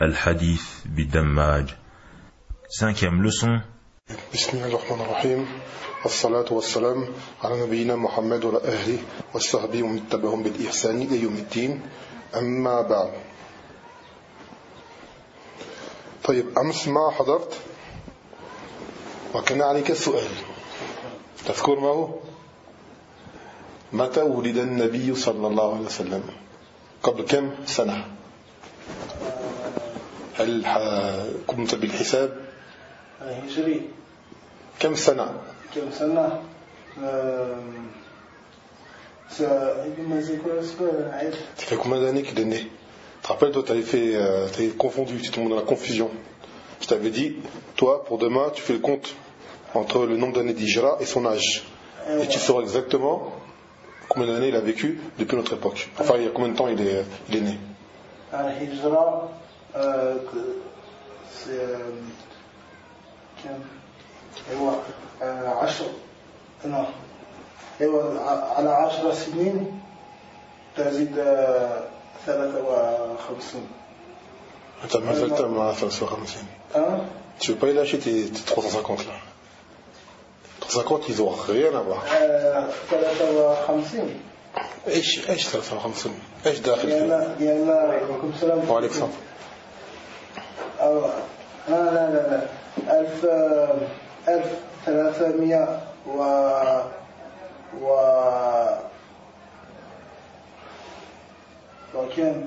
Al-Hadith Bidammaj. Cinquième leçon. بسم الله الرحمن الرحيم. والصلاة والسلام على نبينا محمد وعلى أهله وصحبه ومن تبعهم بالإحسان إلى يوم الدين. أما بعد. طيب أمس ما حضرت؟ وكان عليك سؤال. تذكر ما هو؟ متى ولد النبي صلى الله عليه وسلم؟ قبل كم سنة؟ هل قمت بالحساب هجري كم سنة كم سنة آم، ça- il m'a dit quoi, c'est quoi, عيد؟ Ça fait combien d'années qu'il est né Tu te rappelles, toi, tu avais fait, euh, t'avais confondu, tu tombé dans la confusion. Je t'avais dit, toi, pour demain, tu fais le compte entre le nombre d'années d'Ijra et son âge. Et tu sauras exactement combien d'années il a vécu depuis notre époque. Enfin, il y a combien de temps il est, il est né. الهجرة آه، كم آه، عشر ع- على عشر سنين تزيد ثلاثة وخمسون temps, hein, ça, ça, Ramsey. ها Tu veux pas lâcher tes, tes 350 là 350, ils n'ont rien à voir. وخمسين إيش إيش 350 إيش داخل فيه؟ لأن لأن عليكم السلام وعليك السلام أو لا لا لا لا ألف ألف ثلاثمية و و وكم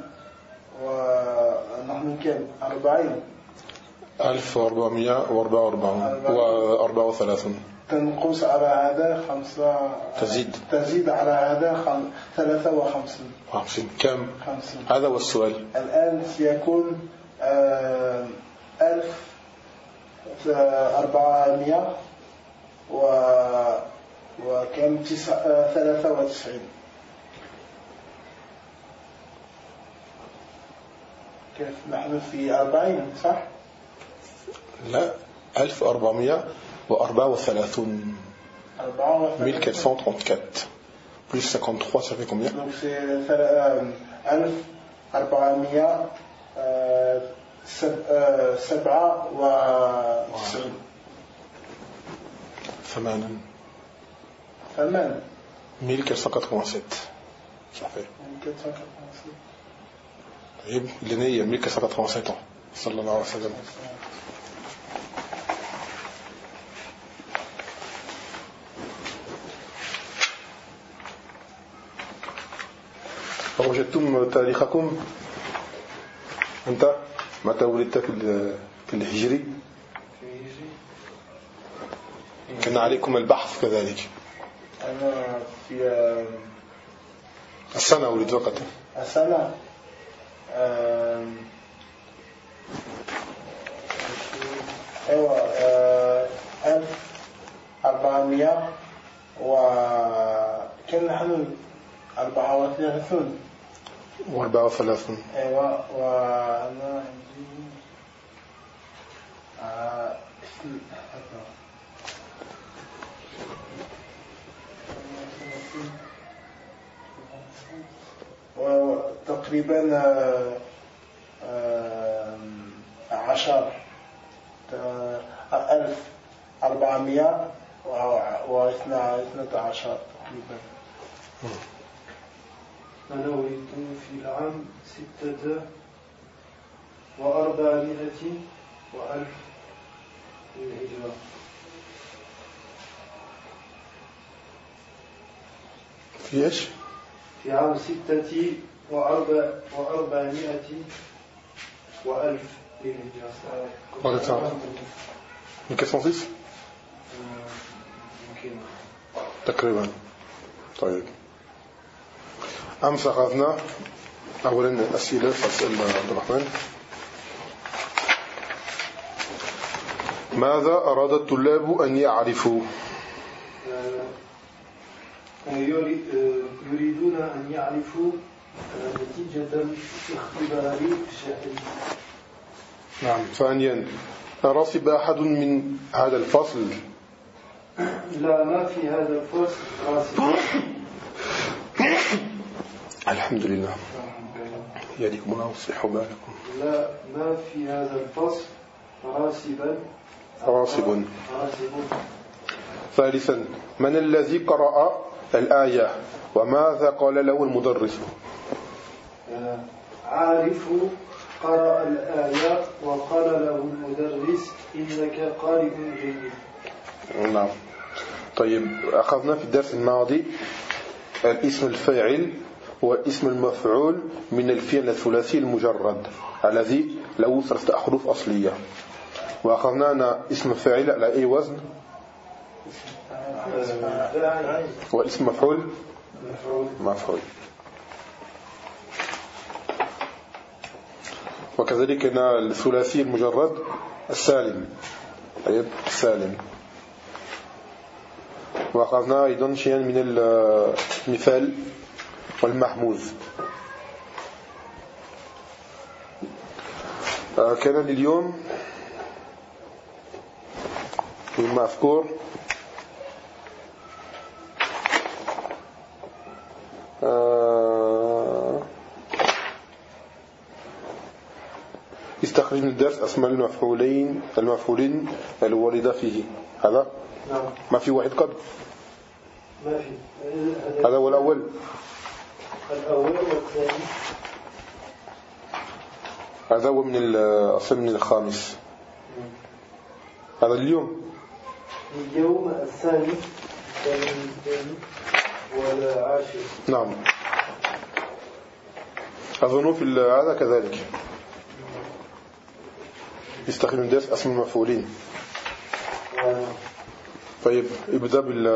ونحن كم أربعين 1444 تنقص على هذا خمسة تزيد. تزيد على هذا خم... ثلاثة وخمسين. 50 كم؟ خمسين. هذا هو السؤال. الآن سيكون ألف أربعمائة و وكم؟ تسع آه، ثلاثة وتسعين. كيف نحن في أربعين صح؟ لا ألف أربعمائة وأربعة وثلاثون. 1434 plus 53 ça fait combien Donc euh, ألف 1434 سبعة وتسعين. ثمانا ثمان 1487 ça fait يمكن تفكر. طيب a 1487 ans صلى الله عليه وسلم. وجدتم تاريخكم؟ أنت متى ولدت في ال- في الهجري؟ كان عليكم البحث كذلك. أنا في السنة ولد فقط. السنة أيوة ألف أربعمائة وكان نحن أربعة وثلاثون وأربعة وثلاثون أيوة وأنا عندي آه، وتقريبا عشر ألف أربعمائة واثنى اثنى عشر تقريبا. أنا ولدت في العام ستة وأربعمائة وألف للهجرة. في إيش؟ في عام ستة وأربع وأربعمائة وألف للهجرة. بعد ساعة. 1406 آه، يمكن تقريبا. طيب. أمس أخذنا أولا أسئلة فأسأل عبد الرحمن. ماذا أراد الطلاب أن يعرفوا؟ يريدون أن يعرفوا نتيجة الاختبار الشهري نعم. ثانيا رسب أحد من هذا الفصل؟ لا ما في هذا الفصل. راسب الحمد لله يديكم الله وصحوا بالكم. لا ما في هذا الفصل. راسبا. راسب راسب ثالثا من الذي قرأ الآية؟ وماذا قال له المدرس؟ آه، عارف قرأ الآية وقال له المدرس إنك قارئ جيد. نعم. طيب أخذنا في الدرس الماضي الاسم الفاعل والاسم المفعول من الفعل الثلاثي المجرد الذي له ثلاثة أحرف أصلية. وأخذنا اسم فاعل على أي وزن؟ واسم مفعول؟ مفعول. وكذلك هنا الثلاثي المجرد السالم. طيب السالم. وأخذنا أيضا شيئا من المثال والمحموز. آه، كان اليوم المذكور آه، استخرج من الدرس أسماء المفعولين المفعولين الواردة فيه. هذا؟ نعم. ما في واحد قبل؟ ما في. هذا هو الأول. الأول والثاني. هذا هو من الأصل من الخامس. هذا اليوم. اليوم الثاني والعاشر. نعم. أظن في هذا كذلك. يستخدم الدرس أسم المفعولين. طيب ابدأ بال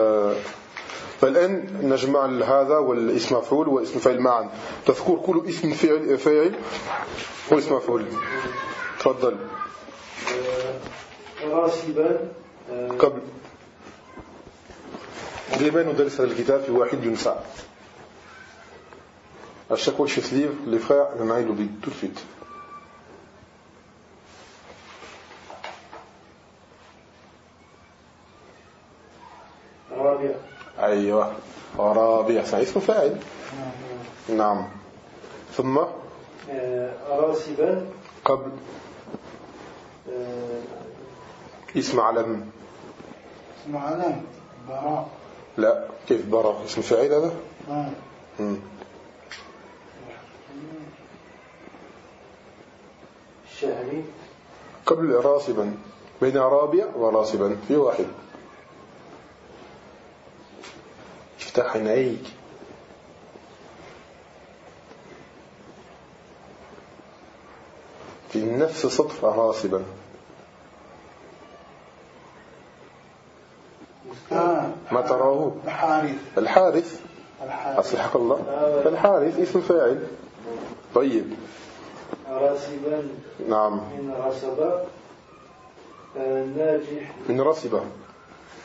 فالآن نجمع هذا والاسم مفعول واسم فاعل معا تذكر كل اسم فاعل فاعل واسم مفعول تفضل آه، راسبا آه، قبل دائما ندرس هذا الكتاب في واحد salle. À chaque fois que je fais ce livre, les frères, il y en a un, il oublie tout de suite. رابع أيوة. رابع. اسم فاعل نعم. ثم؟ آه، راسبا قبل. آه، اسم علم اسمه علم براء لا. كيف برا؟ اسم فاعل هذا؟ آه. مم. الشهري قبل راسبا. بين رابع وراسبا. في واحد. افتح عينيك في نفس سطر راسبا آه. ما تراه؟ الحارث. الحارث. أصلحك الله. الحارث اسم فاعل. طيب. راسبا نعم. من رسبا آه، ناجح. من رسبة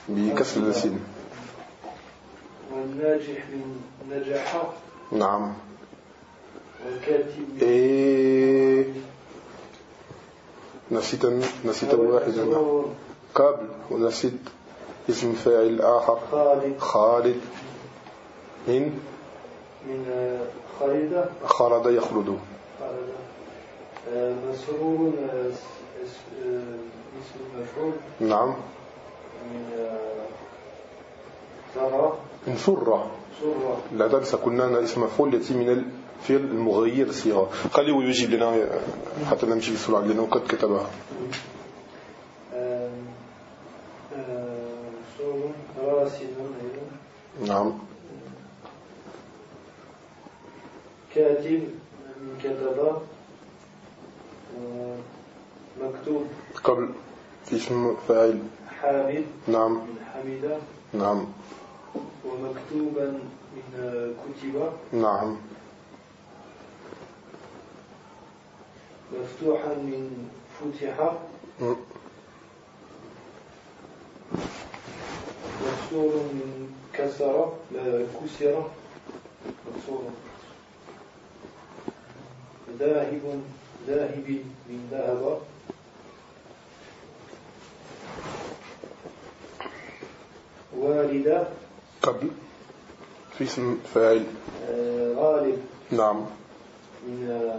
بكسر السين. والناجح من نجح نعم. والكاتب إيه. نسيت نسيت واحدا قبل ونسيت اسم فاعل آخر. خالد. خالد. من؟ من آه، خالدة خالد يخلد. خالدة آه، مسرور آه، اس- اس- اسم المفعول نعم. من سرة لا تنسى كنا اسم مفعول يأتي من الفعل المغير الصيغة خليه يجيب لنا حتى نمشي بسرعة لأنه قد كتبها نعم كاتب كتب مكتوب قبل اسم فاعل حامد نعم حميدة نعم ومكتوبا من كتب. نعم. مفتوحا من فتح. مكسور من كسر. كسر. مكسور ذاهب ذاهب من ذهب. والدة قبل. في اسم فاعل. آه، غالب. نعم. من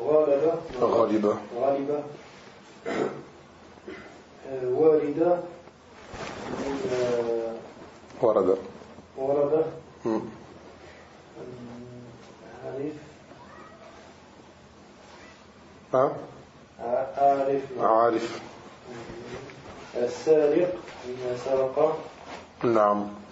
غالبة. غالبة. غالبة. آه، ورد وردة. مم. عارف ها؟ عارف عارف. السارق من سرق. نعم.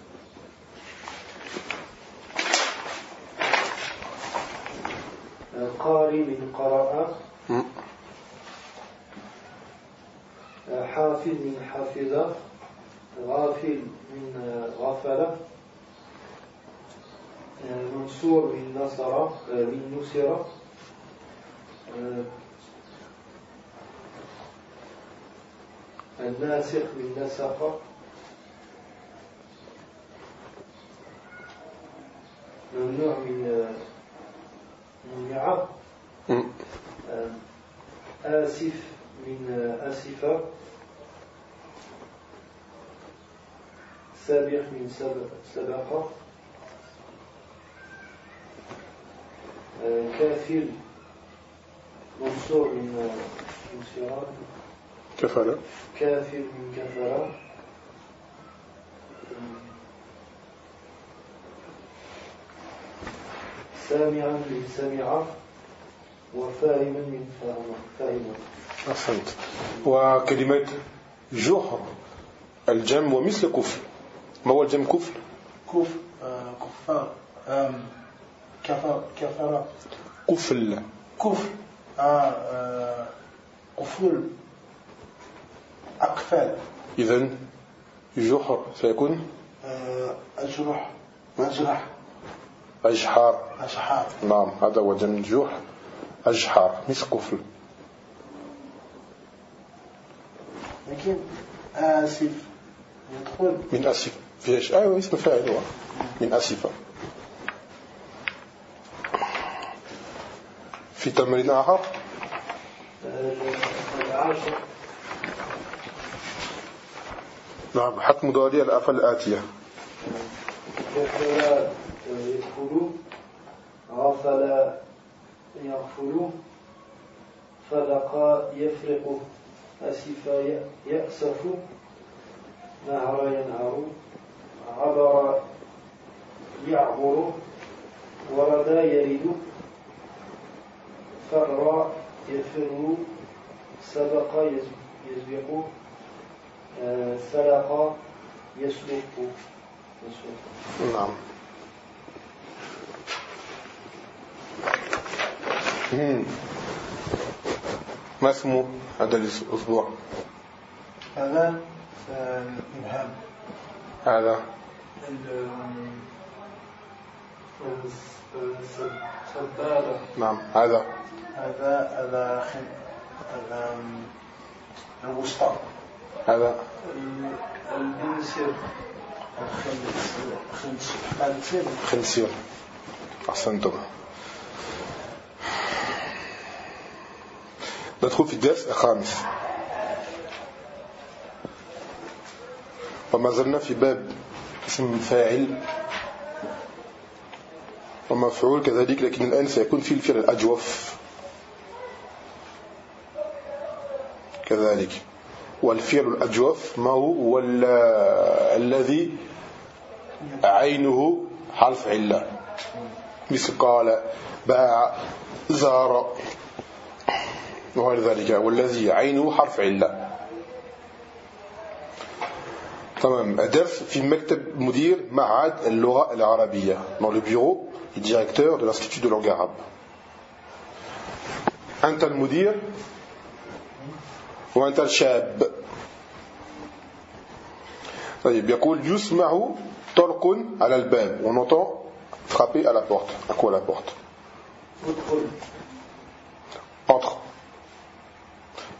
قاري من قرأ مم. حافظ من حفظ غافل من غفل منصور من نصر من نصر الناسخ من نسخ ممنوع من مم. آسف من أسف سابق من سبق, سبق كافل منصور من منصورات كفل كافر من كفر. سامعا من سمع وفاهما من فهم أحسنت. وكلمة جحر الجم ومثل كفل ما هو الجم؟ كفل كف آه، كفار. كفر كفر كفل. كفر. آه، آه، قفول أقفال إذا جحر سيكون؟ آه، أجرح أجرح أجحار. أشحار نعم هذا هو جحر أجحار مثل كفل لكن آسف. يدخل. من أسف. في إيش أيوة اسم فاعل هو. من أسف. في تمرين آخر؟ نعم حتم مضارع الأفعال الآتية. يدخل غفل يغفل فلق يفرق أسف يأسف. نهر ينهر. عبر يعبر. ورد يرد. فر يفر. سبق يسبق آه، سلق يسلق. نعم. ما اسمه هذا الأسبوع؟ هذا آه، الإبهام هذا. الس- السبالة نعم هذا. هذا هذا هذا آم، الوسطى. هذا. ال- الانسر الخنس خنس خنسير خنسير. أحسنتم. ندخل في الدرس الخامس. وما زلنا في باب اسم فاعل ومفعول كذلك لكن الآن سيكون في الفعل الأجوف. كذلك. والفعل الأجوف ما هو؟ هو ال- الذي عينه حرف علة. مثل قال باع زار. وغير ذلك والذي عينه حرف علة تمام. درس في مكتب مدير معهد اللغة العربية dans le bureau du directeur de l'Institut de langue arabe. أنت المدير وأنت الشاب طيب يقول يسمع طرق على الباب. On entend frapper à la porte. À quoi la porte?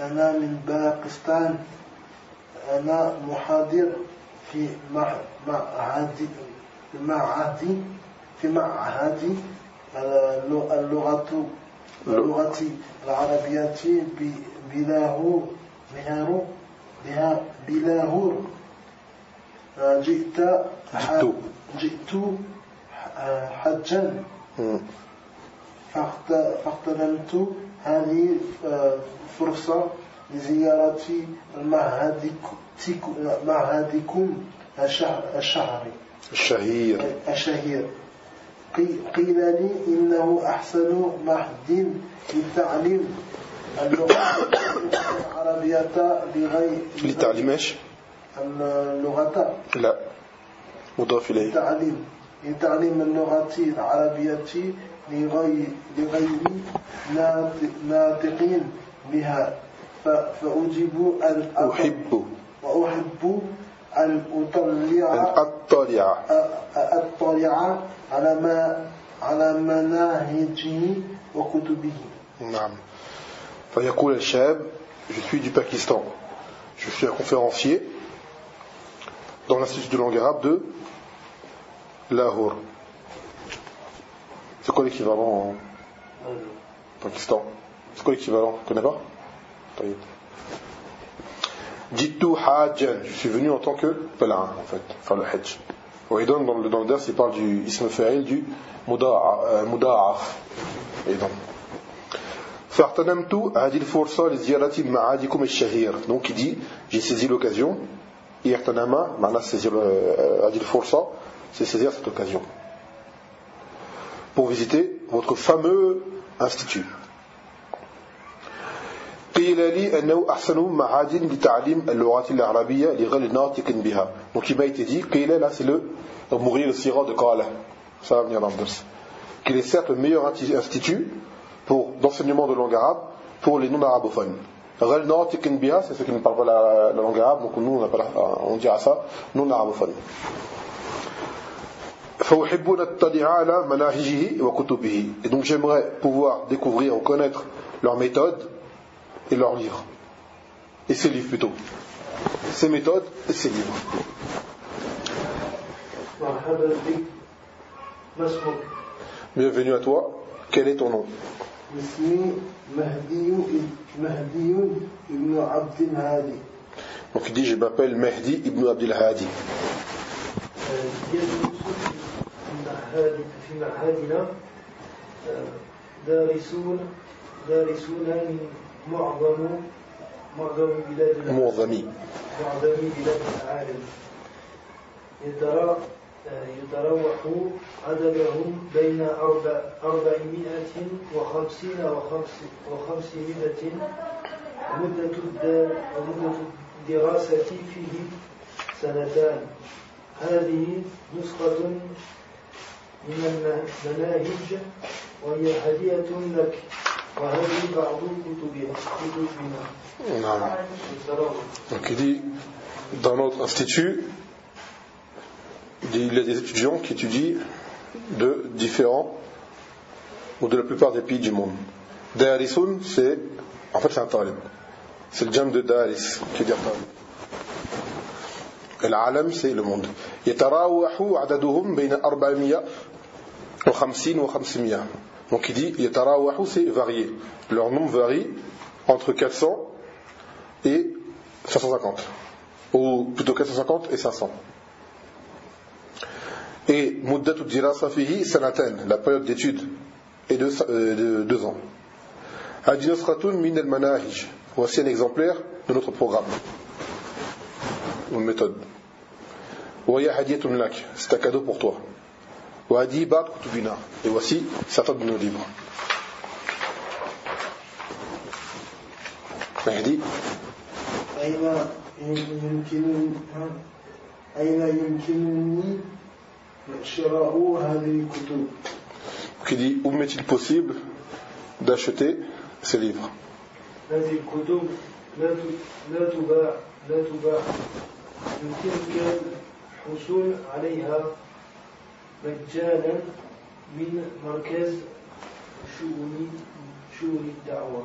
أنا من باكستان أنا محاضر في مع- معهد معهد في معهد اللغ- اللغة اللغة العربية بلاهور بلاهور آه، جئت جئت. حجا Hmm. هذه الفرصة لزيارة معهدك- معهدكم الشهر الشهري الشهير. الشهير. قي- قيل لي إنه أحسن معهد للتعليم. اللغة العربية بغير للتعليم إيش؟ اللغة. لا. مضاف إليه. للتعليم. لتعليم اللغة العربية لغير لغير ناط- ناطقين بها. ف- فأجيب أن أط- أحب. وأحب أن أن أطلع. أطلع أطلع على ما على مناهجه وكتبه نعم. فيقول الشاب je suis du Pakistan. Je suis un conférencier dans l'institut de langue arabe de Lahore. c'est quoi l'équivalent en Pakistan c'est quoi l'équivalent tu connais pas طيب. Jitu Hajjan, je suis venu en tant que pèlerin en fait, faire le Hajj. Et donc dans le, dans le ders, il parle du ism fa'il du muda'a- euh, muda'af. Et donc. فاغتنمت هذه الفرصة لزيارة معادكم الشهير donc il dit j'ai saisi l'occasion et اغتنم معناه saisir le- هذه الفرصة c'est saisir cette occasion pour visiter votre fameux institut قيل لي أنه أحسن معاد لتعليم اللغات العربية لغير ناطق بها donc il m'a été dit قيل là c'est le mourir le sira de قال ça va venir dans le ders qu'il est certes le meilleur inti- institut pour d'enseignement de langue arabe pour les non-arabophones غير ناطق بها c'est ceux qui ne parlent pas la, la langue arabe donc nous on, appelle, on dira ça non-arabophones فأحب et donc j'aimerais pouvoir découvrir ou connaître leurs méthodes et leurs livres. Et ces livres plutôt. Ces méthodes et ces livres. Bienvenue à toi. Quel est ton nom? Donc il dit je m'appelle Mahdi ibn Abdel Hadi. معهد في معهدنا آه، دارسون دارسون من معظم معظم بلاد العالم. Mourdami. معظم بلاد العالم. يترا آه، يتراوح عددهم بين أربع أربعمائة وخمسين وخمس وخمسمائة مدة مدة الدراسة فيه سنتان. هذه نسخة من المناهج وهي هدية لك وهذه بعض كتبنا. يتراوح Donc il dit Dans notre institut, il dit, y a des étudiants qui étudient de différents ou de la plupart des pays du monde. Darisun, c'est. En fait, c'est un talib. C'est le jam de Daris qui veut dire talib. العالم c'est le monde يتراوح عددهم بين wa khamsin wa khamsimia. Donc il dit yatarawahu c'est varié. Leur nombre varie entre 400 et 550 ou plutôt 450 et 500. Et muddatu dirasa fihi sanatan, la période d'étude est de, euh, deux ans. Adinasratun min al manahij. Voici un exemplaire de notre programme. Une méthode. Waya Hadiatunlak, c'est un cadeau pour toi. وهذه بعض كتبنا et voici certains de nos livres مهدي أين يمكن أين يمكنني أين يمكنني أن أجد هذه الكتب؟ أين يمكنك أن تجد هذه الكتب؟ أين يمكنني أن أجد هذه الكتب؟ شراء هذه الكتب Qui dit où m'est-il possible d'acheter ces livres هذه الكتب لا ت- لا تباع لا تباع يمكنك الحصول عليها مجانا من مركز شؤون شؤون الدعوة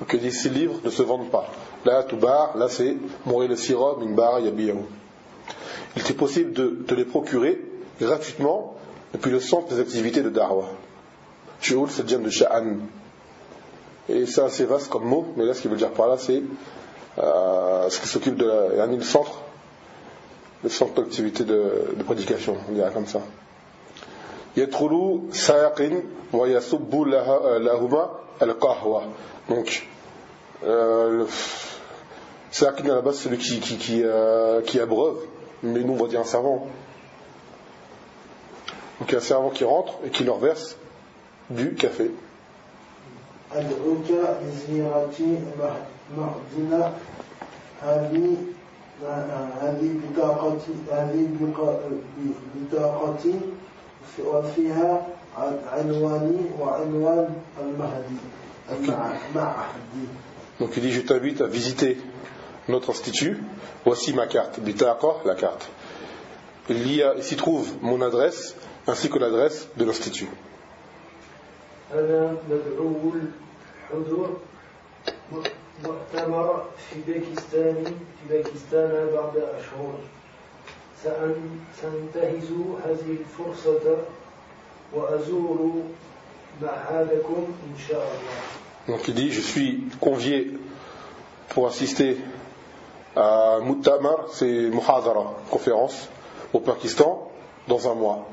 Donc il dit ces livres ne se vendent pas. Là, tout bar, là c'est mourir le sirop, min bar, yabiyahu. Il était possible de, de les procurer gratuitement depuis le centre des activités de Darwa. Shu'ul, c'est le jam de Sha'an. Et c'est assez vaste comme mot, mais là ce qu'il veut dire par là, c'est euh, ce qui s'occupe de la, yani le centre, le centre d'activité de, de prédication, on dirait comme ça. يدخل ساق ويصب لها- لهما القهوة donc euh, le- Saqin à la base c'est celui qui, qui, qui, euh, qui abreuve mais nous on va dire un servant donc il y a un servant qui rentre et qui leur verse du café أدعوك لزيارة مه- مهدنا هذه هذه بطاقتي هذه بقا- بطاقتي وفيها عن- عنواني وعنوان المهدي مع معهدي donc il dit je t'invite à visiter notre institut voici ma carte bitaqa la carte il y a, il s'y trouve mon adresse ainsi que l'adresse de l'institut أنا مدعو الحضور مؤتمر في باكستان في باكستان بعد أشهر سأن- سأنتهز هذه الفرصة وأزور معهدكم إن شاء الله Donc il dit, je suis convié pour assister à Muttamar, c'est Muhadara, conférence, au Pakistan, dans un mois.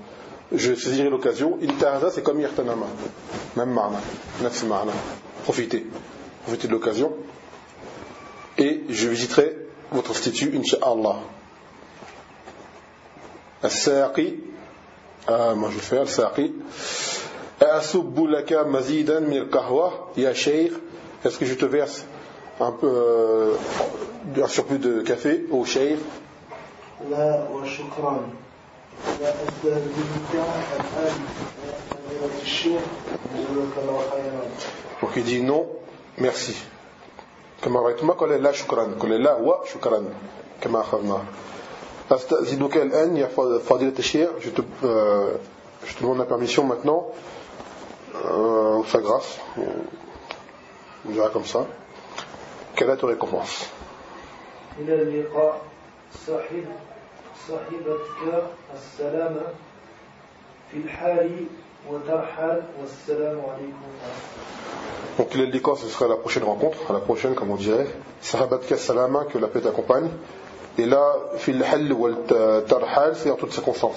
Je saisirai l'occasion. Iltahaza, c'est comme Yartanama. Même ma'na, nafs ma'na. Profitez. Profitez de l'occasion. Et je visiterai votre institut, Inch'Allah. Al-Saqi, ah, moi je vais faire Al-Saqi. أصب لك مزيدا من القهوة. يا شيخ Est-ce que je te verse un peu euh, un surplus de café au cheikh لا وشكرا. لا أستاذنك الآن. يا فضيلة الشيخ. جزاك الله خيرا. Donc il dit non, merci. كما رأيتما قال لا شكرا. قال لا وشكرا كما أخذنا. أستأذنك الآن يا فضيلة الشيخ je te, euh, je te demande la permission maintenant euh, ou sa grâce on dira comme ça quelle est ta récompense إلى اللقاء صاحب صاحبتك السلامة في الحال وترحل والسلام عليكم Donc il est ce sera la prochaine rencontre, à la prochaine comme on dirait. Sahabatka salama, que la paix t'accompagne. Et là, hal wal tarhal, c'est en toutes circonstances.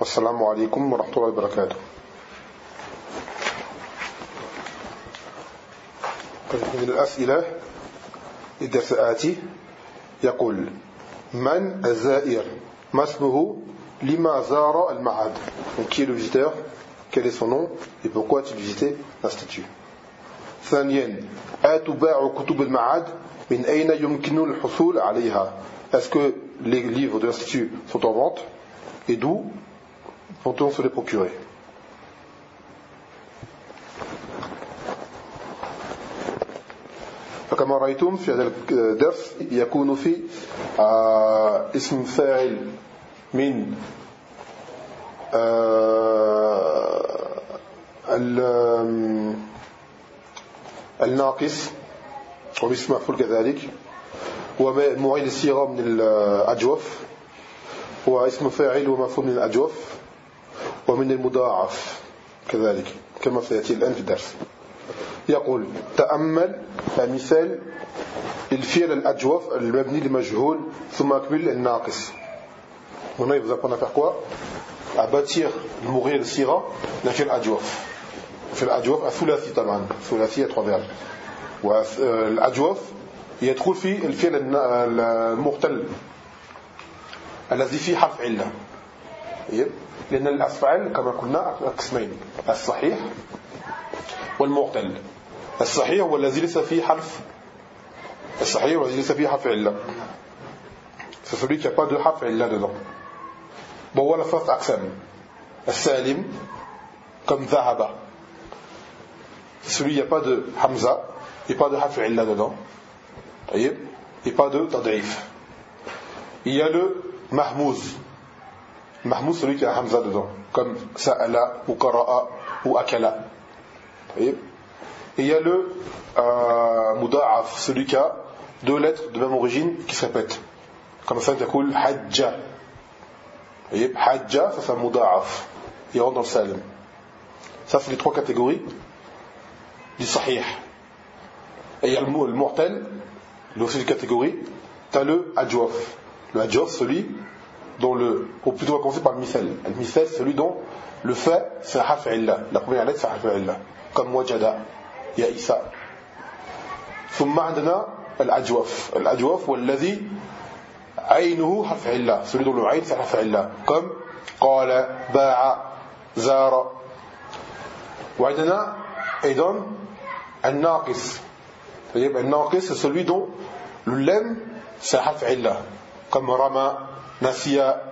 Alaikum wa rahmatullahi wa barakatuh. من الأسئلة الدرس الآتي يقول من الزائر ما اسمه لما زار المعهد Donc qui est le visiteur Quel est son nom Et pourquoi ثانيا أتباع كتب المعهد من أين يمكن الحصول عليها؟ Est-ce que les livres de l'institut sont en vente Et d'où peut-on se les procurer? فكما رأيتم في هذا الدرس يكون في آه، اسم فاعل من آه، ال- الناقص. واسم مفعول كذلك. ومعين الصيغة من الأجوف. واسم فاعل ومفعول من الأجوف. ومن المضاعف كذلك كما سيأتي الآن في الدرس. يقول تأمل مثال الفعل الأجوف المبني لمجهول ثم أكمل الناقص il vous apprend à faire quoi À bâtir le mourir le sira d'un à trois verbes. والأجوف يدخل في الفعل المختل الذي فيه حرف علة. طيب؟ لأن الأفعال كما قلنا قسمين الصحيح والمعتل. الصحيح هو الذي ليس فيه حرف الصحيح هو الذي ليس فيه حرف علة. C'est celui qui n'a pas de harf illa dedans. Bon, voilà first accent. Salim, comme Zahaba. Hamza, et pas de Hafi'illah dedans. voyez? Et pas de Tad'if. Il y a le Mahmouz. Mahmouz, celui qui a Hamza dedans. Comme Sa'ala, ou Qara'a, ou Akala. Et il y a le euh, Muda'af, celui qui a deux lettres de même origine qui se répètent. Comme ça, tu cool Hajja. Hajja, ça c'est un Muda'af. Il rentre dans le Salim. Ça, c'est les trois catégories du Sahih. Et il y a le mot, le mortel, il aussi une catégorie. Tu as le Adjwaf. Le Adjwaf, celui dont le. Ou plutôt, on va commencer par le Mithal. Le Mithal, celui dont le fait, c'est Haf'illah. La première lettre, c'est Haf'illah. Comme Wajada, Ya'isa. ثم عندنا الأجوف الأجوف والذي عينه حرف علة celui dont le عين c'est حرف علة comme قال باع زار وعندنا أيضا الناقص C'est celui dont le lem, c'est haf illa. Comme rama, nasiya,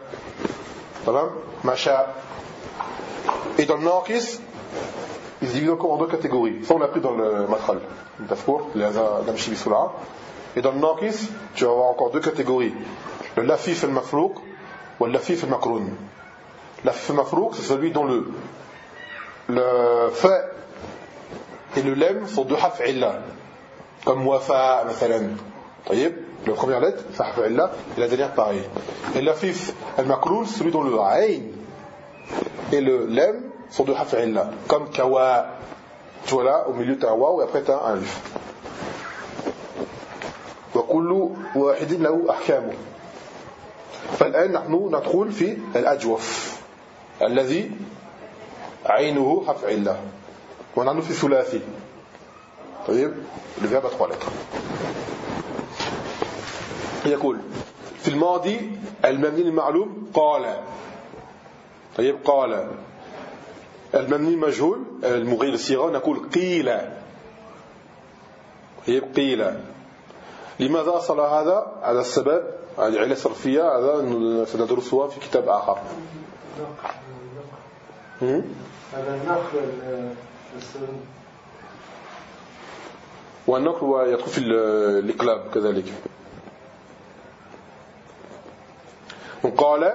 macha. Et dans le naqis, il se divise encore en deux catégories. Ça, on l'a pris dans le matral, Et dans le naqis, tu vas avoir encore deux catégories. Le lafif et le mafrouk ou le lafif al-makroun. Lafif al-mafrouk, c'est celui dont le, le fait et le lem sont deux haf. Comme wafa مثلا طيب la première lettre c'est haf'illah et la dernière pareil et l'afif al-makroun celui dont le ayn et le lem sont deux haf'illah comme kawa tu vois là au milieu tu as un waw et après tu as un alif وكل واحد له أحكامه فالآن نحن ندخل في الأجوف الذي عينه حرف علة ونحن في ثلاثي طيب trois lettres يقول في الماضي المبني المعلوم قال. طيب قال. المبني المجهول المغير الصيغة نقول قيل. طيب قيل. لماذا أصل هذا؟ على السبب هذه علة صرفية هذا سندرسها في كتاب آخر. هذا النقل والنقل يدخل في الإقلاب كذلك. قال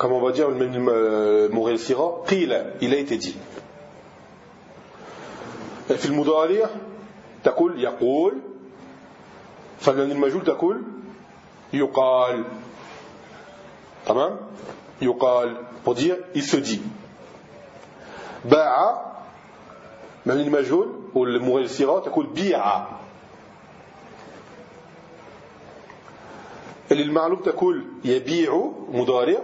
كما on dire المغير قيل été dit في المضارع تقول يقول. فالمن المجهول تقول يقال. تمام؟ يقال. Pour dire il se dit. باع من المجهول؟ الصيغة تقول بيع. المعلوم تقول يبيع مضارع.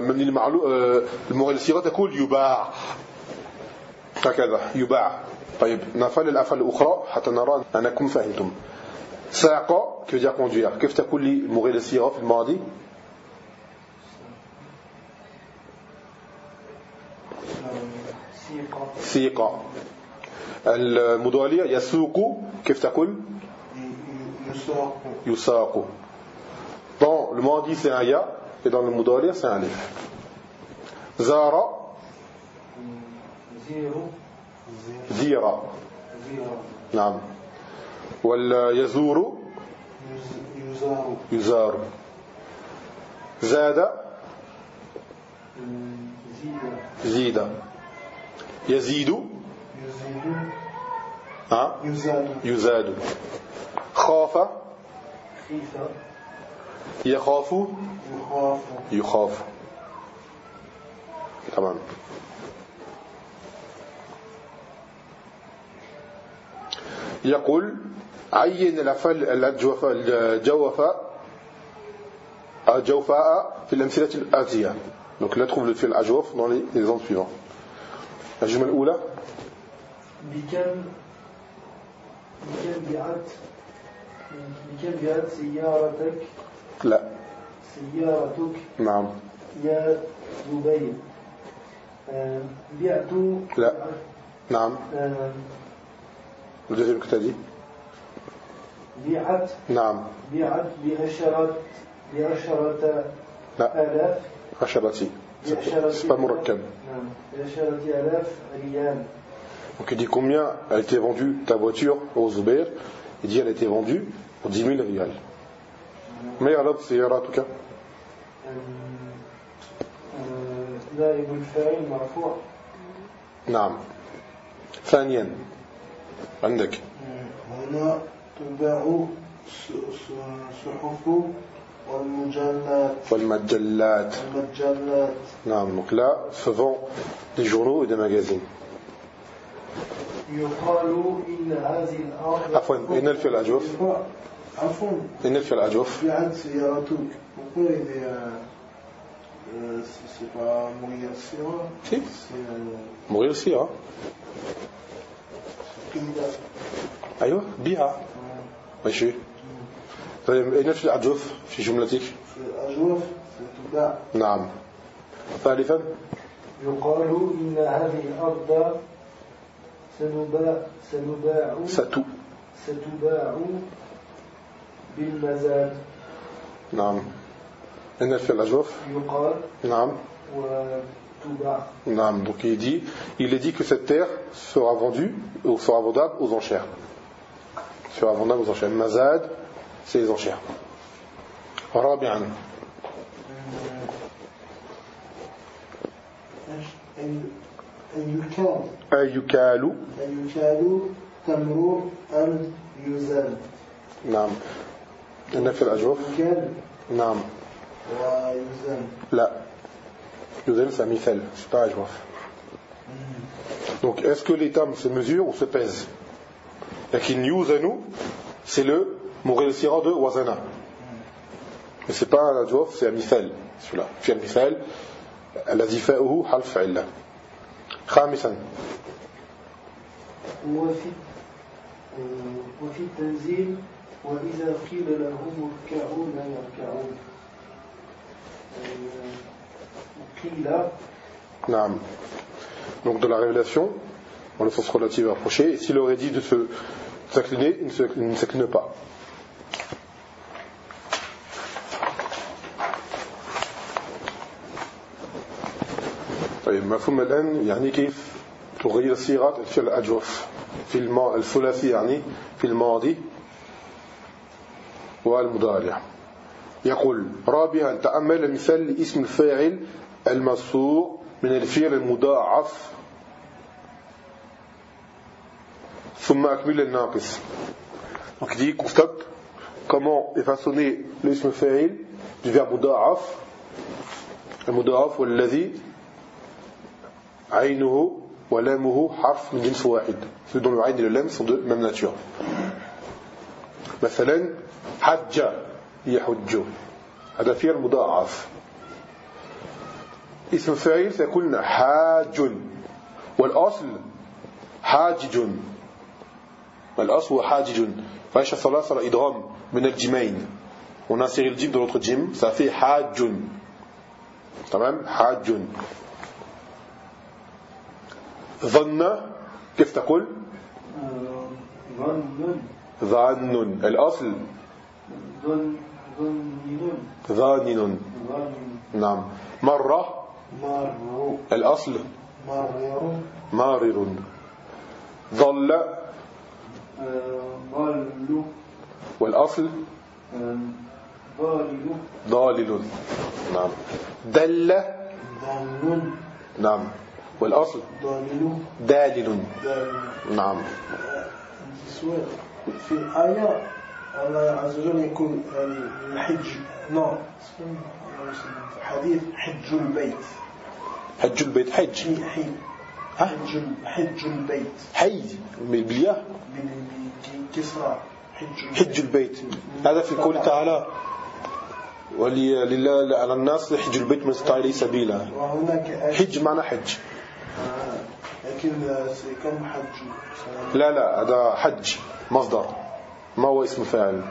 من المعلوم الصيغة تقول يباع. هكذا يباع. طيب نفعل الأفعال الأخرى حتى نرى أنكم فهمتم. ساق كيف تقول لي المغير في الماضي؟ سيق المضارع يسوق كيف تقول؟ يساق. يساق. Dans le madi c'est un ya et dans le mudari c'est un alif. Zara. زيرا نعم ولا يزور يزار يزار زاد زيد يزيد. يزاد. خاف. يخاف. يخاف. تمام. يقول عين الأفعال الجوفاء الجوفاء في الأمثلة الآتية. Donc là trouve le fi'l ajwaf dans les exemples suivants. الجملة الأولى. بكم بكم بعت بكم بعت سيارتك لا. سيارتك نعم. يا زبير آه، بعت لا. نعم. as dit بعت نعم. بعت بعشرة بعشرة لا. آلاف. عشرة c'est pas مركب نعم بعشرة آلاف ريال donc il dit combien a été vendue ta voiture au Zubair il dit elle a été vendue pour 10 000 riyals mais alors c'est en tout cas أم- نائب الفاعل مرفوع نعم ثانيا عندك هنا تباع س- س- صحف والمجلات. والمجلات. المجلات نعم donc là se vend des journaux et des magazines. يقال إن هذه الأرض عفوا هنا في الأجوف. عفوا. هنا في الأجوف. بعد سيارتك pourquoi il est euh, c'est c'est pas Mourir Sira Si. c'est euh, مغير سيرة Qida. أيوة بيها ماشي طيب هنا في الأجوف في جملتك؟ في أجوف c'est تباع نعم. ثالثا؟ يقال إن هذه الأرض سنباع سنباع ستو. ستباع بالمزاد. نعم. هنا في الأجوف؟ يقال نعم. وتباع. نعم. Donc il dit il est dit que cette terre sera vendue ou sera vendable aux enchères. Sera vendable aux enchères. Mazad c'est les enchères. رابعا أن أن يكال أيكال أن يكال تمر أن يزال نعم هنا في الأجوف يكال نعم ويزال لا يزال c'est un مثال c'est pas أجوف donc est-ce que les tames se mesurent ou se pèsent? لكن يوزن c'est le مغير السيرة de وزنا mais c'est pas un أجوف c'est un مثال celui-là في المثال الذي فاؤه حرف علة خامسا وفي آه، وفي التنزيل وإذا قيل لهم اركعوا لا يركعون آه، قيل نعم donc de la révélation dans le sens relatif rapproché et s'il aurait dit de se s'incliner il ne se- il ne s'incline pas طيب مفهوم الآن يعني كيف تغير صيغة الفعل الأجوف في الما الثلاثي يعني في الماضي والمضارع. يقول رابعا تأمل مثال لاسم الفاعل المصفوع من الفعل المضاعف ثم أكمل الناقص dit, constate comment est façonné l'ism fa'il du verbe مضاعف المضاعف والذي عينه ولامه حرف من جنس واحد ceux dont le عين et le lam sont de même nature. مثلا حج يحج هذا فعل مضاعف اسم فاعل سيكون حاج والأصل حاجج الأصل هو حاجج. فايش الصلاة صار إدغام من الجيمين. on a inséré le jim dans l'autre jim ça fait حاج. تمام؟ حاج. ظن كيف تقول؟ ظن. ظن الأصل. ظن ظانن. ظن نعم. مرة. مر الأصل. مرر مارر. ظل. آه، ضل والأصل؟ آه، ضالل ضالل. نعم. دل؟ ضال نعم. والأصل؟ ضالل. دالل. دال. نعم. في الآية الله عز وجل يقول يعني الحج في حديث حج البيت. حج البيت حج؟ حج حج البيت. حي بالياء بال- بالكسرى حج البيت. حج البيت. هذا في قول تعالى. ولله على الناس حج البيت من استطاع إليه سبيلا. حج معنى حج. آه، لكن كم حج؟ لا لا هذا حج مصدر. ما هو اسم فاعل؟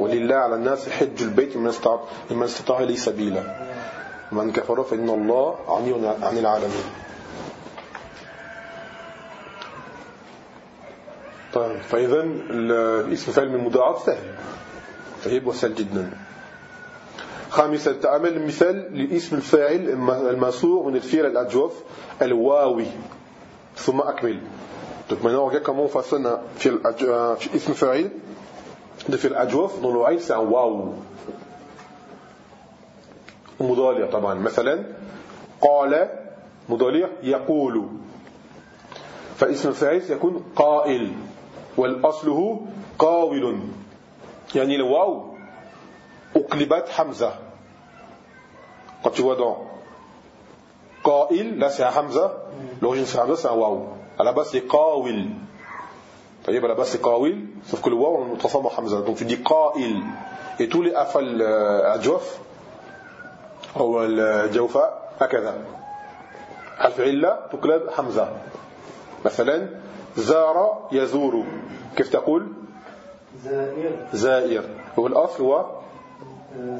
ولله على الناس حج البيت من استطاع من استطاع إليه سبيلا. من كفر فإن الله غني عن العالمين. طيب فإذا الاسم فاعل من مضاعف سهل. طيب وسهل جدا. خامسا تأمل مثال لاسم الفاعل المسوغ من الفعل الأجوف الواوي. ثم أكمل. Donc maintenant, regarde comment on façonne un fi'l, un ism fa'il de fi'l ajwaf dont le c'est un waouh. مضارع طبعا مثلا قال مضارع يقول فاسم الفاعل يكون قائل والأصله قاول يعني الواو أقلبت حمزة quand tu vois dans قائل là c'est un Hamza l'origine c'est Hamza c'est un waouh à la base c'est qawil طيب à la base c'est qawil sauf que le waouh on le transforme en Hamza donc tu dis qa'il et tous les afal adjof أو الجوفاء هكذا. حرف علة تقلب حمزة. مثلا زار يزور. كيف تقول؟ زائر. زائر. هو الأصل هو؟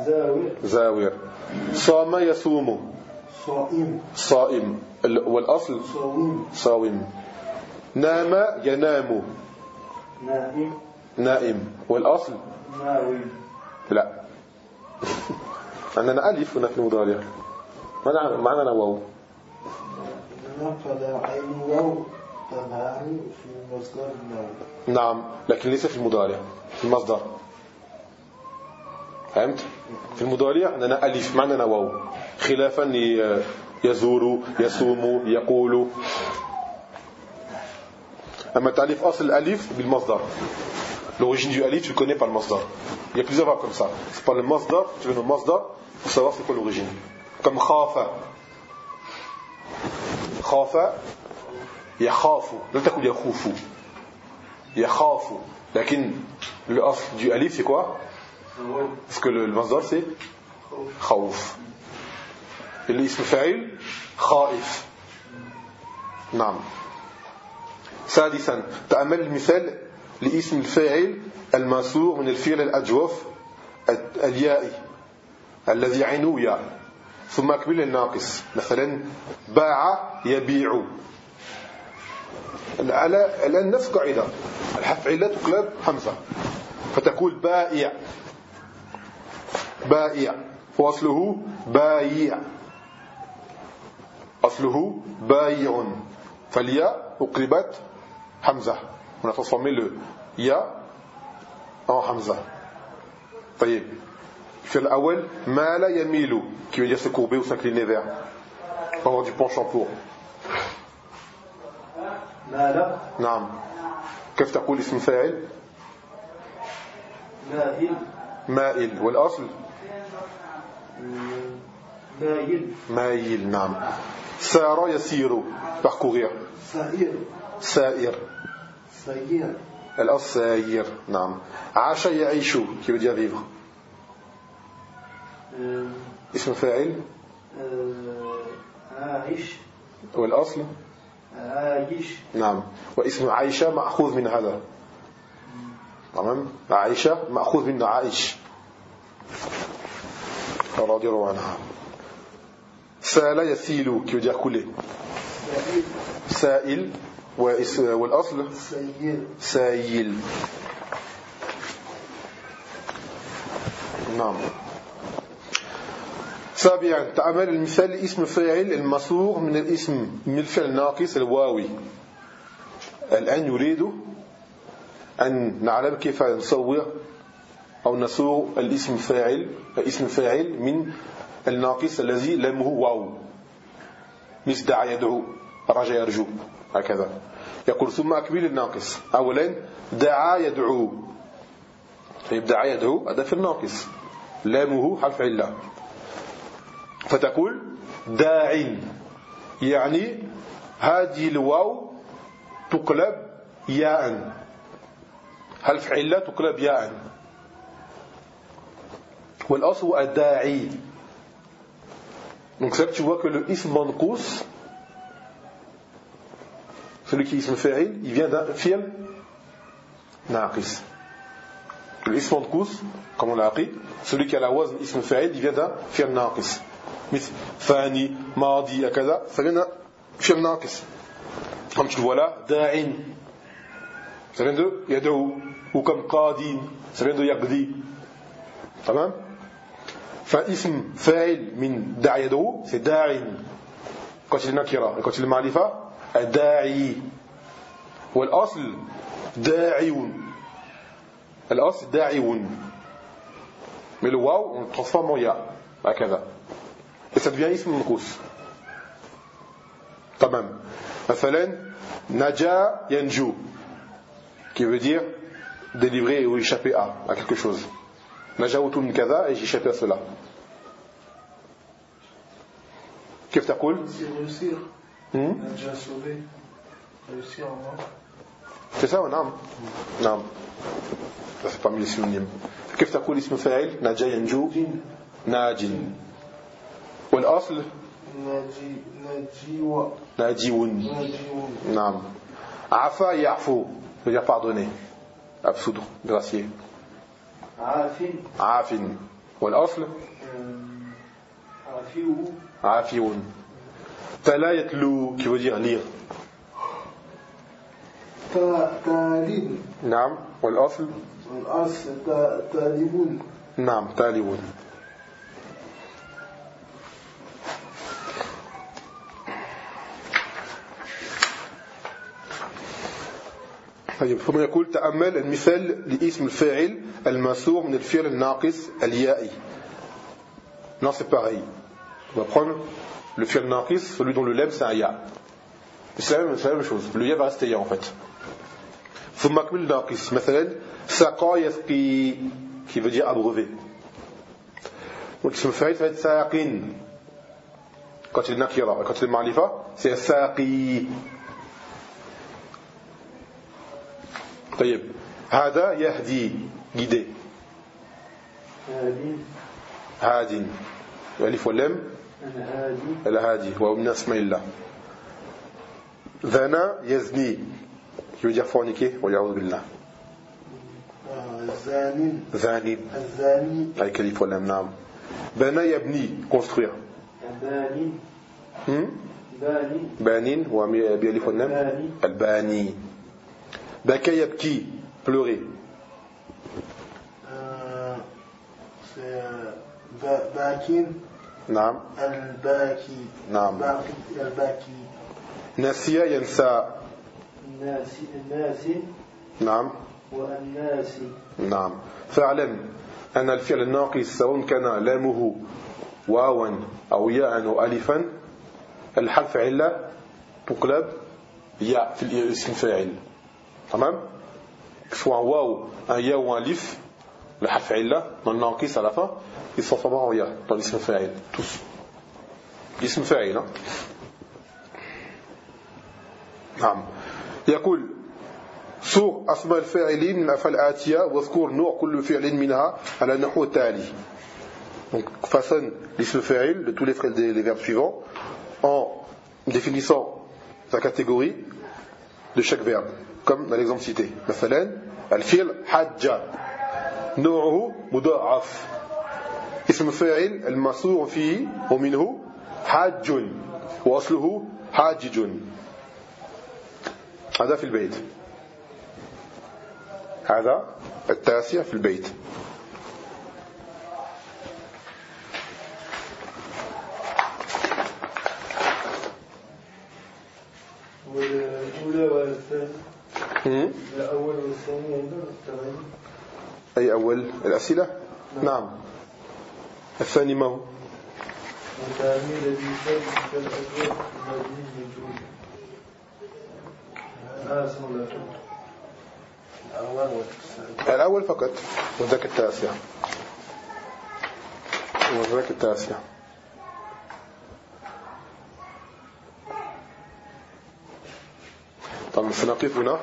زاوير زاوير صام يصوم. صائم. صائم. والأصل صويم صاوم. نام ينام. نائم. نائم. والأصل ناوي لا. عندنا ألف هنا في المضارع ما معنى واو. نعم لكن ليس في المضارع في المصدر. فهمت؟ في المضارع عندنا ألف معنى واو. خلافا يزور يصوم يقول. أما تعريف أصل الألف بالمصدر L'origine du alif, tu le connais par le masdar. Il y a plusieurs verbes comme ça. C'est par le masdar, tu veux le masdar, pour savoir c'est quoi l'origine. Comme khafa. Khafa, yakhafu. لا تقول يخوف. يخاف. لكن le asl du alif c'est quoi Parce que le, le masdar c'est خوف. Et l'ism fa'il, خائف. نعم. سادسا تأمل المثال لاسم الفاعل الماسور من الفعل الأجوف اليائي الذي عينه ياء ثم أكمل الناقص. مثلا باع يبيع. الآن نفس قاعدة. الحرف علة تقلب حمزة فتقول بائع. بائع. وأصله بايع. أصله بايع. فالياء أقلبت حمزة on a transformé le ya en hamza طيب في الأول مال يميل qui veut dire se courber ou s'incliner vers avoir du penchant pour مال نعم كيف تقول اسم فاعل مائل مائل والأصل مايل. مايل نعم. سار يسير parcourir. سائر سائر سير الأصل ساير نعم. عاش يعيش qui veut dire vivre. آه، اسم فاعل. آه، عايش. والأصل. عايش. نعم. واسم عائشة مأخوذ من هذا. تمام؟ عائشة مأخوذ من عائش رضي الله عنها. سأل يسيل veut dire couler سائل سائل والأصل؟ سير سايل نعم. سابعا تعمل المثال اسم فاعل المصوغ من الاسم من الفعل الناقص الواوي. الآن يريد أن نعلم كيف نصوغ أو نصوغ الاسم فاعل اسم فاعل من الناقص الذي لمه واو. مثل دعا يدعو رجا يرجو هكذا. يقول ثم أكمل الناقص. أولا دعا يدعو. طيب دعا يدعو هذا في الناقص. لامه حرف علة. فتقول داع. يعني هذه الواو تقلب ياء. حرف علة تقلب ياء؟ والأصل الداعي. Donc c'est là que tu vois que le ism manqous, celui qui est ism fa'il, il vient d'un fiel naqis. Le ism manqous, comme on l'a appris, celui qui a la wazn ism fa'il, il vient d'un fiel naqis. Fani, mardi, akada, ça vient d'un فعل ناقص. Comme tu le vois là, داعٍ. Ça vient de يدعو. Ou comme قاضٍ, ça vient de يقضي. تمام فاسم فاعل من دعى يدعو c'est داع قتل النكرة قتل المعرفة داعي والأصل داعي الأصل داعي بالواو on transforme au يا. هكذا. اذا اسم منقوص. تمام. مثلا نجا ينجو. كي veut dire délivrer ou échapper à à quelque chose. نجا وتون كذا أي échapper à cela. كيف تقول؟ c'est ça نعم. نعم. c'est pas les synonymes كيف تقول اسم فاعل نجا ينجو. ناج والأصل؟ ناجي ناجي ناجيون نعم. عفا يعفو. Veut dire pardonner. Absoudre. Gracier. عاف. عاف. والأصل؟ عافيه. عافيون. تلا يتلو qui veut dire lire تالب نعم. والأصل؟ والأصل تالبون نعم تالبون طيب ثم يقول تأمل المثال لاسم الفاعل المسوغ من الفعل الناقص اليائي c'est pareil. On va prendre le fi'l naqis, celui dont le lem c'est un ya. C'est la, la, même chose. Le ya va rester ya en fait. ثم أكمل ناقص مثلا سقى يسقي qui veut dire abreuver. Donc ism fa'il ça va être saqin. Quand il est nakira, quand il est ma'lifa, c'est saqi. طيب هذا يهدي guider هادي هاد الألف واللام الهادي. الهادي وهو من أسماء الله. ذنا يزني. Qui veut dire forniquer? والعياذ بالله. الزاني ذاني الزاني. Avec الألف واللام نعم بنى يبني construire. باني. هم؟ باني بانين هو بألف واللام باني الباني. بكى يبكي pleurer. C'est با- باكين نعم. الباكي. نعم. باكي الباكي. نسي ينسى. الناس الناس. نعم. والناس. نعم. فاعلم أن الفعل الناقص سواء كان لامه واوا أو ياء أو ألفا الحرف علة تقلب ياء في الاسم فاعل. تمام؟ un ou un lif, le harf illa, dans le naqis à la fin, ils sont transformés en ya, dans l'ism fa'il, tous. L'ism fa'il, hein. نعم يقول سوق أسماء الفاعلين من الأفعال الآتية واذكر نوع كل فعل منها على النحو التالي Donc, façonne l'ism fa'il de tous les, les, les verbes suivants en définissant sa catégorie de chaque verbe, comme dans l'exemple cité. مثلا الفعل حج نوعه مضاعف اسم فاعل المصور فيه ومنه حاج وأصله حاجج. هذا في البيت. هذا التاسع في البيت. والأولى والثانية؟ الأول والثاني أي أول الأسئلة؟ نعم. الثاني ما هو؟ الأول فقط وذاك التاسع. وذاك التاسع. طب سنقف هنا.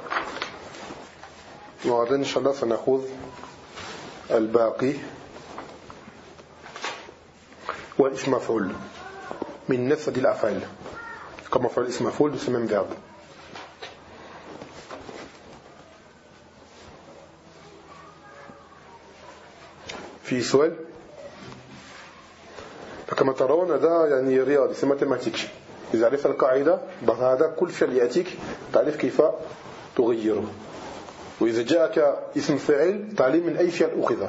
وغدا إن شاء الله سنأخذ الباقي. والاسم مفعول. من نفس هذه الأفعال. كما مفعول اسم مفعول même verbe في سؤال؟ فكما ترون هذا يعني رياضي ماتيماتيك إذا عرفت القاعدة هذا كل فعل يأتيك تعرف كيف تغيره. وإذا جاءك اسم فاعل تعلم من أي فعل أخذ.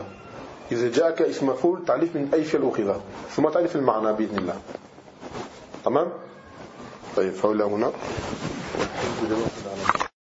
إذا جاءك اسم مفعول تعريف من أي فعل أخذ ثم تعرف المعنى بإذن الله. تمام؟ طيب فأولى هنا. والحمد لله